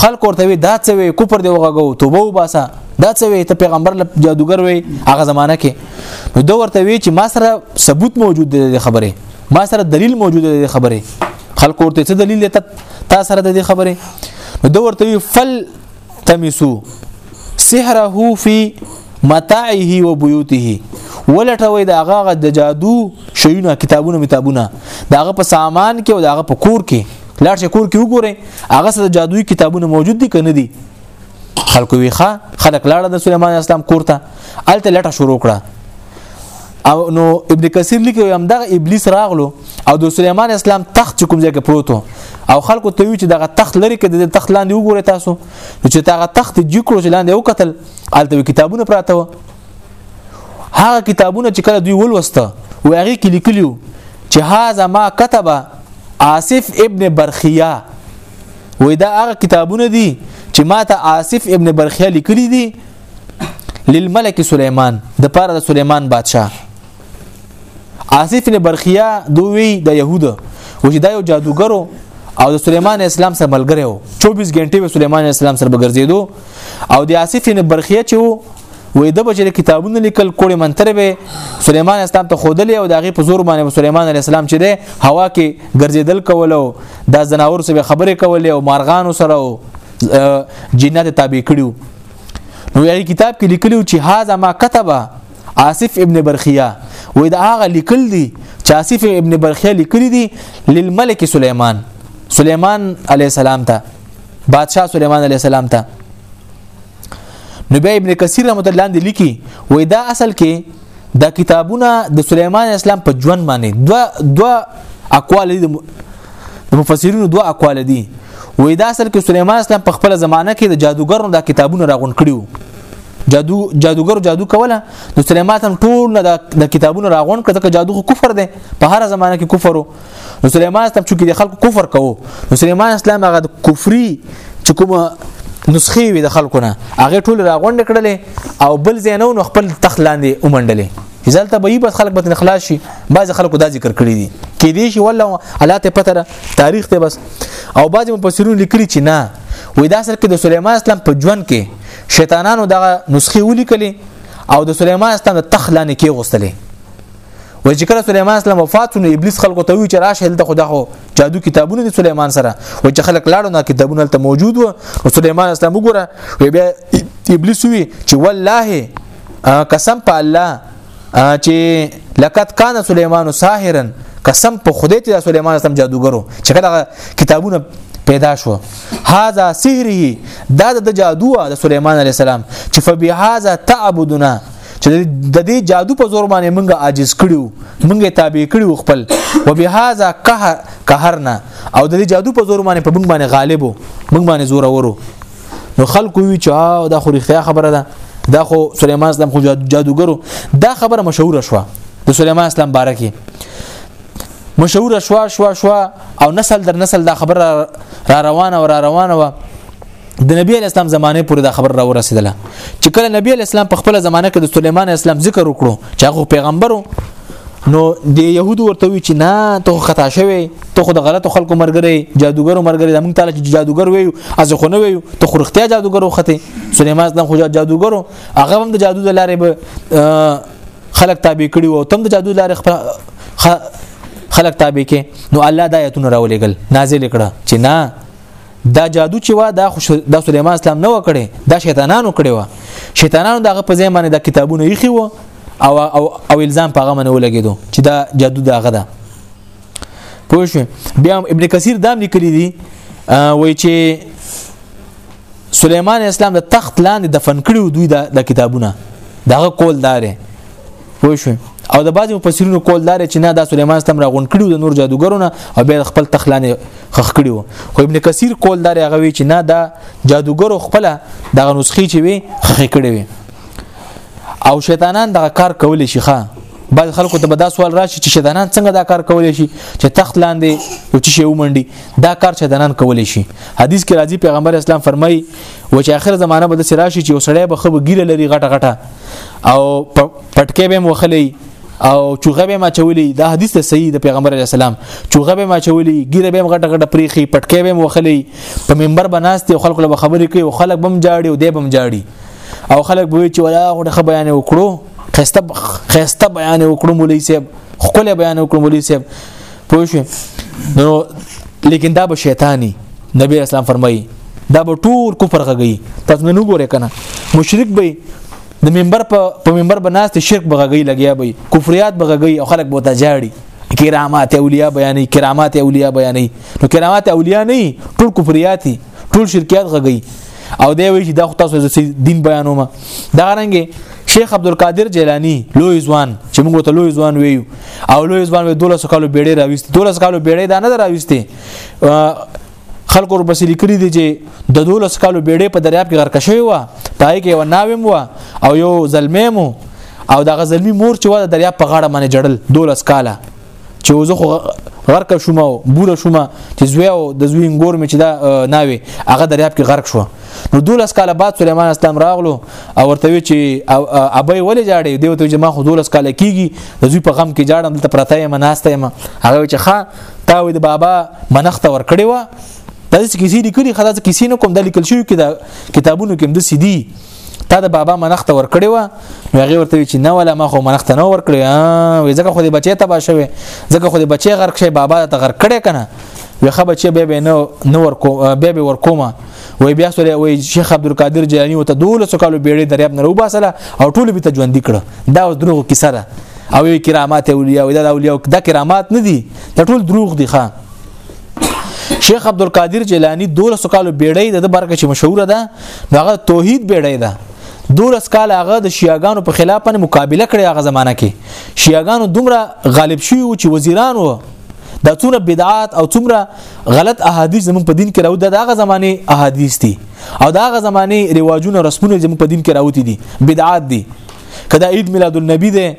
خلک ورته وی دا څه وی کوپر دی وغږو توبه وباسه دا څه وی ته پیغمبر له جادوګر وی هغه زمانہ کې نو دوه ورته وی چې ما سره ثبوت موجود دی د خبره ما سره دلیل موجود دی د خبره خلک ورته څه دلیل ته تا سره د خبره نو دوه ورته وی فل تمسو سحره فی متاعه و بیوته ولټوي دا غاغه د جادو شیونه کتابونه متابونه داغه په سامان کې او داغه په کور کې لاړ شي کور کې وګوره هغه سره جادویي کتابونه موجود دي کنه دي خلکو ویخه خلک لاړه د سليمان اسلام کور ته الته لټه شروع کړه او نو ابن کثیر لیکي هم دغه ابلیس راغلو او د سليمان اسلام تخت چې کوم ځای کې پروت او خلکو ته وی چې دغه تخت لري کې د تخت لاندې وګورئ تاسو چې دغه تخت جکړو چې لاندې وکتل الته کتابونه پراته و هغه کتابونه چې کله دوی ولوسته و هغه کې لیکلیو چې هاذا ما كتب آصف ابن برخیا وې دا هغه کتابونه دي چې ما ته آصف ابن برخیا لیکلي دي للملک سليمان د پاره د سليمان بادشاه آصف ابن برخیا دوی د يهود و چې دا یو جادوګرو او د سليمان اسلام سره ملګری وو 24 غنټه به سليمان اسلام سره بګرځیدو او د آصف ابن برخیا چې وو وې د بچره کتابونه لیکل کوړې منتر به سليمان اسلام ته خودلې او داغه په زور باندې سليمان عليه السلام چې ده هوا کې ګرځیدل کولو د زناور سره خبرې کولې او مارغانو سره جنات تابع کړیو نو یې کتاب کې لیکلو چې هاذا ما كتبه آصف ابن برخیه وې دا هغه لیکل دي چې آصف ابن برخیه لیکل دي للملک سليمان سليمان عليه السلام ته بادشاہ سليمان عليه السلام ته نو بیا ابن کثیر رحمت الله لاندې لیکي وې دا اصل کې دا کتابونه د سليمان اسلام په ژوند باندې دوا دوا اقوال د مفسرینو دوه اقوال دي وې دا اصل کې سليمان اسلام په خپل زمانه کې د جادوګرو د کتابونو راغون کړیو جادو جادوګر جادو کوله نو سليمان هم ټول د کتابونو راغون کړه ځکه جادو خو کفر دی په هر زمانه کې کفر وو نو سليمان اسلام چې د خلکو کفر کوو نو سليمان اسلام هغه د کفري چې کومه نسخې وي د خلکو نه هغه ټول راغونډ کړلې او بل زینو نو خپل تخت لاندې اومنډلې ځل ته به بس خلک به خلاص شي بعض خلکو دا ذکر کړی دي کې دي شي والله الله ته پته ده تاریخ ته بس او بعض مفسرون لیکلي چې نه وې دا سر کې د سليمان اسلام په ژوند کې شیطانانو دغه نسخې ولیکلې او د سليمان اسلام د تخت لاندې کې غوستلې و چې کله سليمان اسلام وفات شو ابلیس خلکو ته وی چې راشه هلته خدا خو جادو کتابونه د سليمان سره و چې خلک لاړو نه کتابونه هلته موجود و او سليمان اسلام وګوره و بیا ابلیس وی چې والله قسم په الله چې لقد کان سليمان ساحرا قسم په خدای چې سليمان سم جادوګرو چې کله کتابونه پیدا شو هاذا سحره دا د جادو د سليمان عليه السلام چې فبهذا تعبدنا چې د دې جادو په زور باندې مونږه عاجز کړیو مونږه تابع کړیو خپل وبهذا قهر قهرنا او د دې جادو په زور باندې په مونږ باندې غالبو مونږ باندې زور ورو نو خلکو وی چې او دا خو رښتیا خبره ده دا خو سليمان اسلام خو جادوګرو دا خبره مشهوره شوه د سليمان اسلام باره کې مشهوره شوه شوه شوه او نسل در نسل دا خبره را روانه و را روانه و د نبی اسلام زمانه پورې دا خبر را ورسېدله چې کله نبی اسلام په خپل زمانه کې د سليمان اسلام ذکر وکړو چې هغه پیغمبرو نو د يهودو ورته وی چې نه ته خطا شوی ته خو د غلطو خلکو مرګري جادوګرو مرګري زمونږ تعالی چې جادوګر ویو از خو نه ویو ته خو رښتیا جادوګرو خته سليمان اسلام خو جادوګرو هغه هم د جادو د لارې به خلک تابع کړي وو تم د جادو لارې خپل خلک تابع کې نو الله د آیتونو راولېګل نازل کړه چې نه دا جادو چې وا دا خوش د سليمان اسلام نه وکړي دا شیطانانو کړي وا شیطانانو دغه په ځای باندې د کتابونو یخي وو او او او الزام په غمنه ولګیدو چې دا جادو دا غدا پوه شو بیا ابن کثیر دام لیکلی دی وای چې سليمان اسلام د تخت لاندې دفن کړو دوی د کتابونه دغه قول داره پوه شو او د بعضی مفسرینو کول دار چې نه دا سليمان ستم راغون کړیو د نور جادوګرونه او بیا خپل تخلانه خخ کړیو خو ابن کثیر کول دار هغه وی چې نه دا جادوګرو خپل دغه نسخې چې وی خخ کړی وی او شیطانان دغه کار کولی شي ښا بعض خلکو ته به دا سوال راشي چې شیطانان څنګه دا کار کولی شي چې تخت لاندې یو چې شی ومنډي دا کار شیطانان کولی شي حدیث کې راځي پیغمبر اسلام فرمایي و چې آخر زمانه به د سراشي چې وسړی به خو ګیره لري غټه غټه او پټکې به موخلې او چوغه به ما چولې دا حدیث ته صحیح د پیغمبر علی السلام چوغه به ما چولې ګیره به غټه غټه پریخي پټکې به موخلې په منبر بناست او خلکو له خبرې کوي او خلک بم جاړي او دی بم جاړي او خلک به چې ولا غټه بیان وکړو خسته خسته بیان وکړو مولوی صاحب خپل بیان وکړو مولوی صاحب پوه شو نو لیکن دا به شیطانی نبی اسلام فرمایي دا به ټول کفر غږي تاسو نه وګورئ کنه مشرک به د منبر په په منبر بناست شرک بغږی لګیا به کفریات بغږی او خلک بوته جاړي کرامات اولیاء بیانې کرامات اولیاء بیانې نو کرامات اولیاء نه ټول کفریاتی ټول شرکیات غږی او دی وی چې دا خو تاسو د دین بیانوم دا رنګ شیخ عبدالقادر جیلانی لوی ځوان چې موږ ته لوی ځوان ویو او لوی ځوان وی 12 کالو بیړې راويست 12 کالو بیړې دا نه راويسته خلکو ور پسې لیکلي دي چې د 12 کالو بیړې په دریاب کې غرق شوی و پای کې و ناویم و او یو زلمې مو او د غزلمی مور چې و د دریاب په غاړه باندې جړل 12 کاله چې وزه خو غرق شوم او بوره شوم چې زوی او د زوی انګور مې چې دا ناوي هغه دریاب کې غرق شو نو دولس کاله بعد سليمان اسلام راغلو او ورته وی چې ابي ولې جاړې دی ته چې ما خو دولس کاله کیږي د زوی په غم کې جاړم دلته پراته یم ناشته یم هغه چې ښا تا وې د بابا منخته ور کړې و دا چې کیسې لیکلي خلاص کیسې نه کوم د لیکل شوی کتابونو کې هم د سیدی تا د بابا منخت ور کړی و نو هغه ورته چې نه ولا ما خو منخت نه ور کړی وې ځکه خو دې بچی ته باشوي ځکه خو دې بچی غرق شي بابا ته غرق کړي کنه وې خه بچی به به نه نو ور کو به به ور کومه وې بیا سره وې شیخ عبدالقادر جیلانی وته دوه لسو کالو بیړې دریاب نه وباسله او ټول به ته ژوند کړه دا اوس دروغ کیسه ده او کرامات اولیاء دا اولیاء دا کرامات نه دي دا ټول دروغ دي ښا شیخ عبدالقادر جیلانی 12 کالو بیړۍ د برګه چې مشهور ده هغه توحید بیړۍ ده دولس کال هغه د شیعاګانو په خلاف باندې مقابله کړې هغه زمانہ کې شیعاګانو دومره غالب شوی و چې وزیران و دا څومره بدعات او څومره غلط احادیث زموږ په دین کې راو د هغه زمانه احادیث دي او د هغه زمانه رواجونه رسمونه زموږ په دین کې راوتی دي بدعات دي کدا عید میلاد النبی ده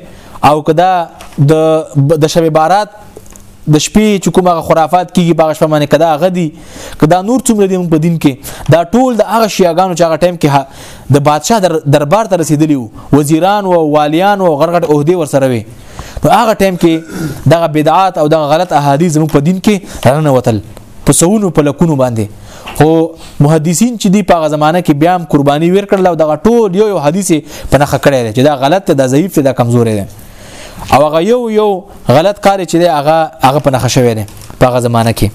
او کدا د د شب بارات د شپې چې کوم هغه خرافات کیږي باغ شپه باندې کدا غدي کدا نور څومره دي په دین کې دا ټول د هغه شیاګانو چې هغه ټایم کې د بادشاه در دربار ته رسیدلی وزیران او والیان او غرغټ عہدی ورسره وي نو هغه ټایم کې دغه بدعات او دغه غلط احادیث موږ په دین کې رانه وتل په سونو په لکونو باندې خو محدثین چې دی په هغه زمانه کې بیا هم قرباني ورکړل او دغه ټول یو یو حدیث په نخښه کړی چې دا غلط ده دا ضعیف ده دا کمزور ده او هغه یو یو غلط کار چې دی هغه هغه په نخښه شوی دی په هغه زمانہ کې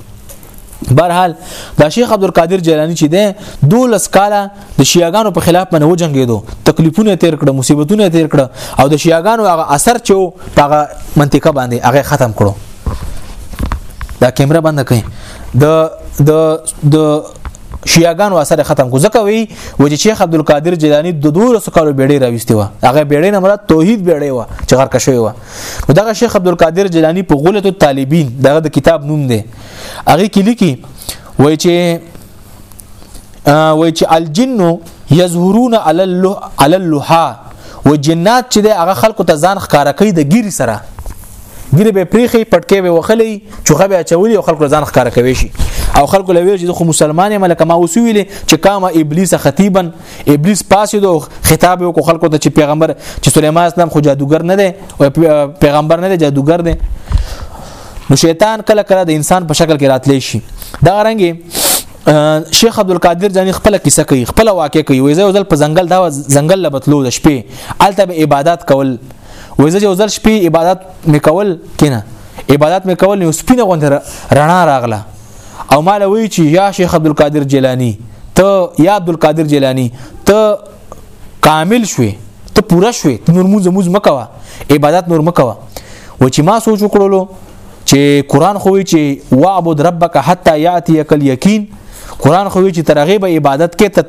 برحال دا شیخ عبدالقادر جیلانی چې دی دولس کاله د شیعاګانو په خلاف باندې وجنګېدو تکلیفونه تیر کړه مصیبتونه تیر کړه او د شیعاګانو هغه اثر چې په هغه منطقه باندې هغه ختم کړو دا کیمره بند کړئ د د د شیعه ګانو اثر ختم کو ځکه وی و چې شیخ عبد القادر جیلانی د دوه سکالو بیړې راوستي و هغه بیړې نه مراد توحید بیړې و چې غرق شوی و دغه شیخ عبد القادر جیلانی په غلط الطالبین دغه د کتاب نوم دی هغه کې لیکي وای چې وای چې الجن یظهرون علی اللوح علی اللوحا و جنات چې د هغه خلکو ته ځان ښکارا کوي د ګیری سره ګیره به پریخي پټکې به وخلې چوخه به چولې او خلکو ځان ښکار کوي شي او خلکو لوي چې خو مسلمان یم لکه ما وسویلې چې کام ابلیس خطیبا ابلیس پاسې دو خطاب کو خلکو ته چې پیغمبر چې سليمان اسلام خو جادوګر نه دی او پیغمبر نه دی جادوګر دی نو شیطان کله کله د انسان په شکل کې راتلی شي دا رنګي شیخ عبد القادر جانی خپل کیسه کوي خپل واقع کوي وې ځل په ځنګل دا ځنګل لبتلو د شپې الته به عبادت کول وای زه یو ځل شپې عبادت میکول کینه عبادت میکول نو سپینه غوند رڼا راغله او مال وی چې یا شیخ عبد القادر جیلانی ته یا عبد القادر جیلانی ته کامل شوي ته پوره شوي نور موز موز مکوا عبادت نور مکوا و چې ما سوچ وکړلو چې قران خو وی چې واعبد ربک حتا یاتیک الیقین قران خو وی چې ترغیب عبادت کې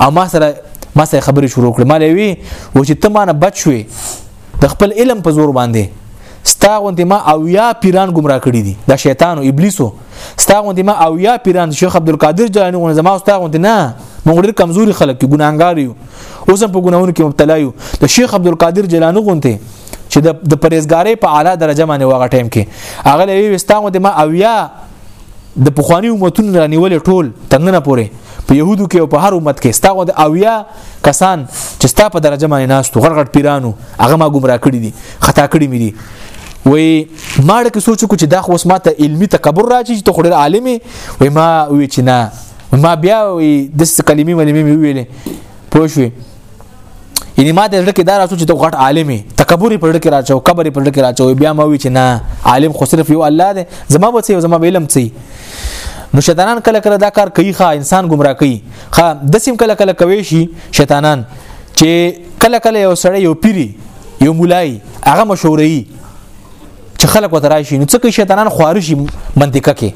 او ما سره ما سره خبرې شروع کړې ما لوي و چې ته ما نه بچ شوې د خپل علم په زور باندې ستا غوندې ما او یا پیران گمراه کړی دي دا شیطان او ابلیسو ستا غوندې ما او یا پیران شیخ عبد القادر جیلانی غوندې ما ستا غوندې نه موږ ډېر کمزوري خلک یو ګناهګار یو اوس هم په ګناهونو کې مبتلا یو د شیخ عبد القادر جیلانی غوندې چې د پرېزګارۍ په اعلی درجه باندې واغ ټیم کې هغه لوي وستا غوندې ما او یا د پخوانی امتون رانیول ټول تندنه پوره په يهودو کې او په هر امت کې ستاغه د اویا کسان چې ستا په درجه باندې ناستو غړغړ پیرانو هغه ما گمراه کړی دي خطا کړی مې دي وې ما ډکه سوچ کو چې دا خو ماته علمی تکبر راځي چې ته خو ډېر عالم وې ما وې چې نه ما بیا وې د کلمې ملمې ویلې پوه شوې یعنی ما ته ډکه دار اوسو چې ته غټ عالمي تکبر پر ډکه راچو کبر پر ډکه راچو بیا ما وی چې نه عالم خو صرف یو الله دی زما به څه زما به علم څه نو شیطانان کله کله دا کار کوي ښا انسان گمراه کوي ښا د سیم کله کله کوي شي شیطانان چې کله کله یو سړی یو پیری یو مولای هغه مشوري چې خلک وته راشي نو څکه شیطانان خوارشي منطقه کې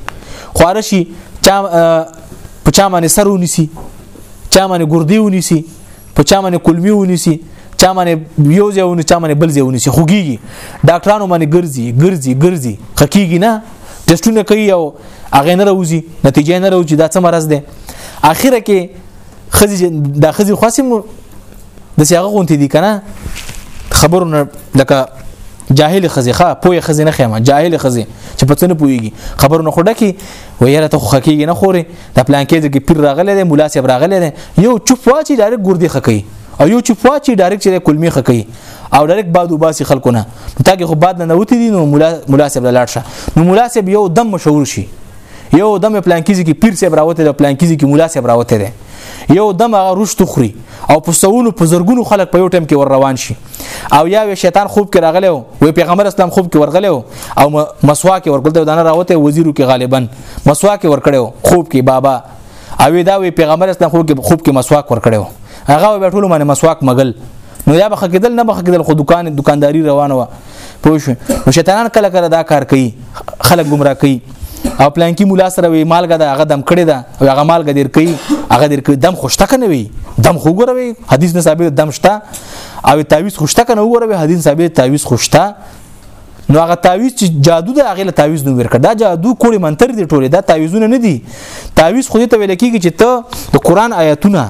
خوارشي چا په چا باندې سرونی سي چا باندې ګردی ونیسی په چا باندې کلمی ونیسی چا باندې یو ځای ونی چا باندې بل ځای ونیسی خوګیږي ډاکټرانو باندې ګرځي ګرځي ګرځي خکېږي نه ټیسټونه کوي او هغه نه راوځي نتیجه نه راوځي دا څه مرز ده اخره کې خزي د خزي خاصم د سیاغه غونتی دي کنه خبرونه لکه جاهل خزي ښه پوهه خزي نه خېمه جاهل خزي چې په څه نه پويږي خبرونه خډه کې ويره ته خو خکېږي نه خوري د پلان کې چې پیر راغلی دی مولا صاحب راغلی دی یو چوپ واچی ډایرک ګردی خکې او یو چوپ واچی ډایرک چې کلمی خکې او ډایرک باد وباسي خلکو نه تاګه خو باد نه نوتی دي نو مولا مولا صاحب لاړ شه نو مولا صاحب یو دم مشهور شي یو دم پلان کې چې پیر صاحب راوته دی پلان کې چې مولا صاحب راوته دی یو دم هغه رشد خوري او په سونو په زرګونو خلک په یو ټیم کې ور روان شي او یا وی شیطان خوب کې راغلی وي پیغمبر اسلام خوب کې ورغلی او مسواک ورګل ته دانه راوته وزیرو کې غالبا مسواک ورکړو خوب کې بابا او دا وی پیغمبر اسلام خوب کې خوب کې مسواک ورکړو هغه به ټول باندې مسواک مګل نو یا بخ کېدل نه بخ کېدل خو دکان دکانداری روانه و پوه شو نو شیطانان کله کله دا کار کوي خلک گمراه کوي او پلانکی مولا سره وی مالګه دا هغه دم کړی دا او هغه مالګه دیر کوي هغه دیر کوي دم خوشته کنه وی دم خو ګوروي حدیث نه ثابت دم شته او تعویز خوشته کنه وګوروي حدیث ثابت تعویز خوشته نو هغه تعویز چې جادو د هغه له تعویز نو ورکړ دا جادو کوړي منتر دي ټوله دا تعویزونه نه دي تعویز خو دې ته ویل کېږي چې ته د قران آیاتونه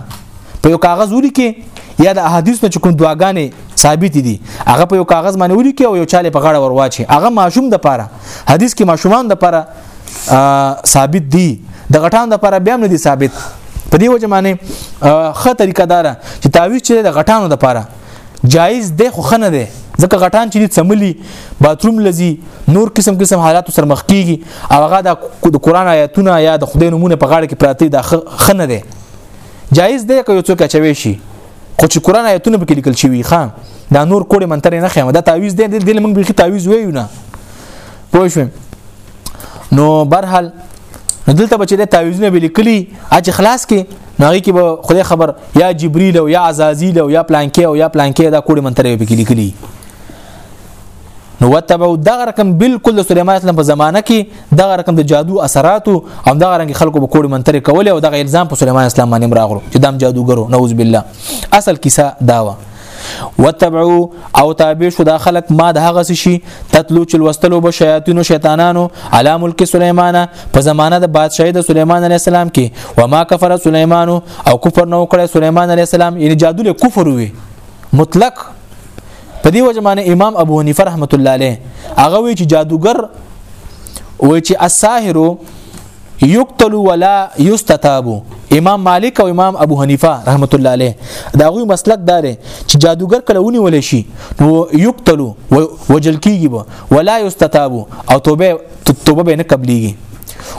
په یو کاغذ ولیکې یا د احادیث نه کوم دعاګانې ثابت دي هغه په یو کاغذ باندې ولیکې او یو چاله په غاړه ورواچي هغه ماشوم د پاره حدیث کې ماشومان د پاره ثابت دي د غټان د پاره بیا نه دي ثابت په دې وجه باندې خه طریقه دار چې تعویز چې د غټانو د پاره جایز دی خو خنه دی ځکه غټان چې څملي باتروم لذي نور قسم قسم حالات سره مخ کیږي او هغه د قران آیاتونه یا د خدای نمونه په غاړه کې پراته دا خنه دی جایز دی که یو څوک چوي شي خو چې قران آیاتونه به لیکل شي وي خان دا نور کوړي منتر نه خیمه دا تعویز دی د موږ به تعویز ویو نه پوه شو نو برحال دلته به چې د تعویذونه به لیکلي اج خلاص کې ناغي کې به خدای خبر یا جبرئیل او یا عزازیل او یا پلانکې او یا پلانکې دا کوډي منترې به کې لیکلي نو وتبعو دغه رقم بالکل د سليمان اسلام په زمانه کې دغه رقم د جادو اثرات او دغه رنګ خلکو په کوډ منتر کول او دغه الزام په سليمان اسلام باندې راغلو چې دام جادوګرو نعوذ بالله اصل کیسه داوا وتبعو او تابع شو دا خلق ما د هغه شي تتلو چل وستلو به شیاطینو شیطانانو علی ملک سليمان په زمانه د بادشاہي د سليمان عليه السلام کې وما کفر سليمان او کفر نو کړ سليمان عليه السلام یعنی جادو له کفر وي مطلق په دې وجه باندې امام ابو حنیفه رحمت الله عليه هغه وی چې جادوګر وی چې الساحر یقتل ولا یستتاب امام مالک او امام ابو حنیفه رحمت الله علیه دا غوی مسلک دار چې جادوګر کله ونیول شي نو یقتل وجل کیږي به ولا یستتاب او توبه توبه به نه قبليږي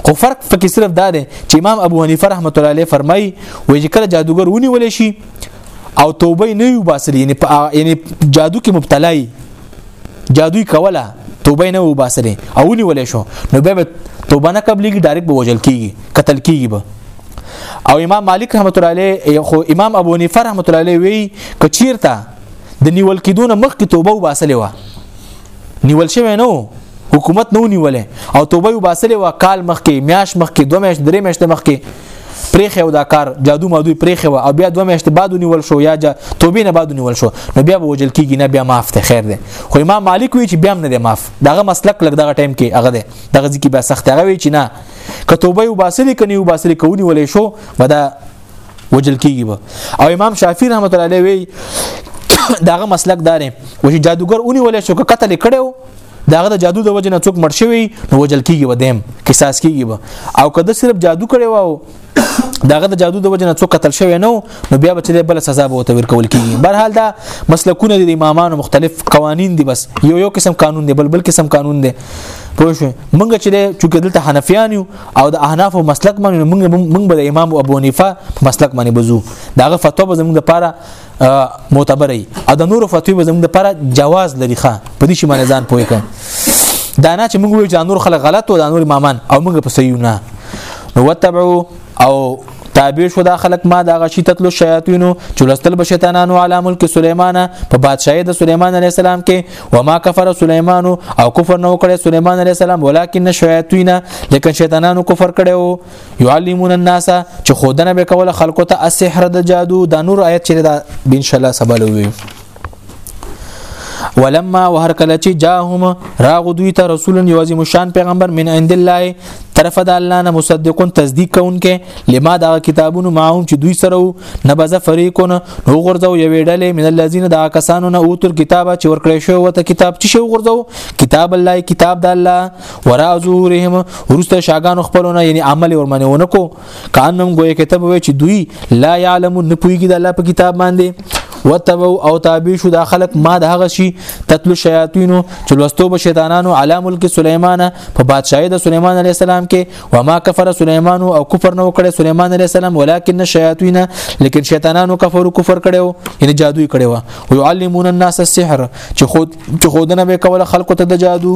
خو فرق پکې صرف دا دی چې امام ابو حنیفه رحمت الله علیه فرمایي وایي چې کله جادوګر ونیول شي او توبه نه یو باسل یعنی یعنی جادو کې مبتلا جادوی کوله توبه نه وباسلې او نیولې شو نو به توبه نه قبليږي ډایرک به وجل کیږي قتل کیږي به او امام مالک رحمت الله علیه خو امام ابو حنیفه رحمت الله علیه وی کچیرته د نیول کیدون مخکې توبه وباسلې و نیول شوی نو حکومت نو نیولې او توبه وباسلې و کال مخکې میاش مخکې دوه میاش درې میاشتې مخکې پرېخې او دا کار جادو مادوی پرېخې و او بیا دوه میاشتې بعد ونیول شو یا جا توبې نه بعد ونیول شو نو بیا به وجل کېږي نه بیا معاف ته خیر دی خو امام مالک وی چې بیا نه دی معاف دغه مسلک لګ دغه ټایم کې هغه دی دغه ځکه بیا سخت هغه وی چې نه که توبه یو باسلی کني یو باسلی کوونی ولې شو بدا وجل کېږي به او امام شافعي رحمت الله علیه وی داغه مسلک دارې و چې جادوګر اونې ولې شو که قتل کړو داغه د جادو د وجه نه څوک مړ شوی نو وجل کیږي ودیم قصاص کیږي به او کده صرف جادو کړي واو داغه د جادو د وجه نه څوک قتل شوی نو نو بیا به چې بل سزا به وته ورکول کیږي بهر حال دا مسلکونه د امامانو مختلف قوانین دي بس یو یو قسم قانون دی بل بل قسم قانون دی پوه شو مونږ چې چې دلته حنفیان یو او د احناف او مسلک باندې مونږ مونږ به د امام ابو حنیفه مسلک باندې بزو داغه فتوا به زموږ لپاره معتبرې او د نور فتوی زموږ د پر جواز لري ښه په دې شی باندې ځان پوي کړ دا نه چې موږ وی چې نور خلک غلط او د نور امامان او موږ په صحیح نه نو وتبعو او تابع شو دا خلک ما دا غشي تتلو شیاطینو چې لستل به شیطانانو علی ملک سليمان په بادشاہي د سليمان عليه السلام کې وما کفر سليمان او کفر نو کړي سليمان عليه السلام ولکن شیاطین لیکن شیطانانو کفر کړي يعلمون الناس چې خودنه به کوله خلکو ته السحر د جادو د نور آیت چې دا ان شاء الله سبا لوي ولما وهر کله چې جاهم راغ دوی ته رسول یوازې مشان پیغمبر من عند الله طرف د الله نه مصدقون تصدیق کوونکې لما دا کتابونو معهم چې دوی سره نبذ فریقون نو غرزو یو ډلې من الذين دا کسانو نه اوتل کتابه چې ورکړې شو وته کتاب چې شو غرزو کتاب الله کتاب د الله ورا ظهورهم ورسته شاګانو خپلونه یعنی عمل ورمنه ونکو کانم ګوې کتاب وې چې دوی لا یعلمون نه پویږي د الله په کتاب باندې وتبو او تابع شو د خلق ما د هغه شي تتلو شیاطینو چې لوستو به شیطانانو علی ملک سليمان په بادشاہي د سليمان عليه السلام کې وما کفر سليمان او کفر نه وکړي سليمان عليه السلام ولکن الشیاطین لیکن شیطانانو کفر کفر کړو یعنی جادوی کړو او يعلمون الناس السحر چې خود چې خودنه به کوله خلکو ته د جادو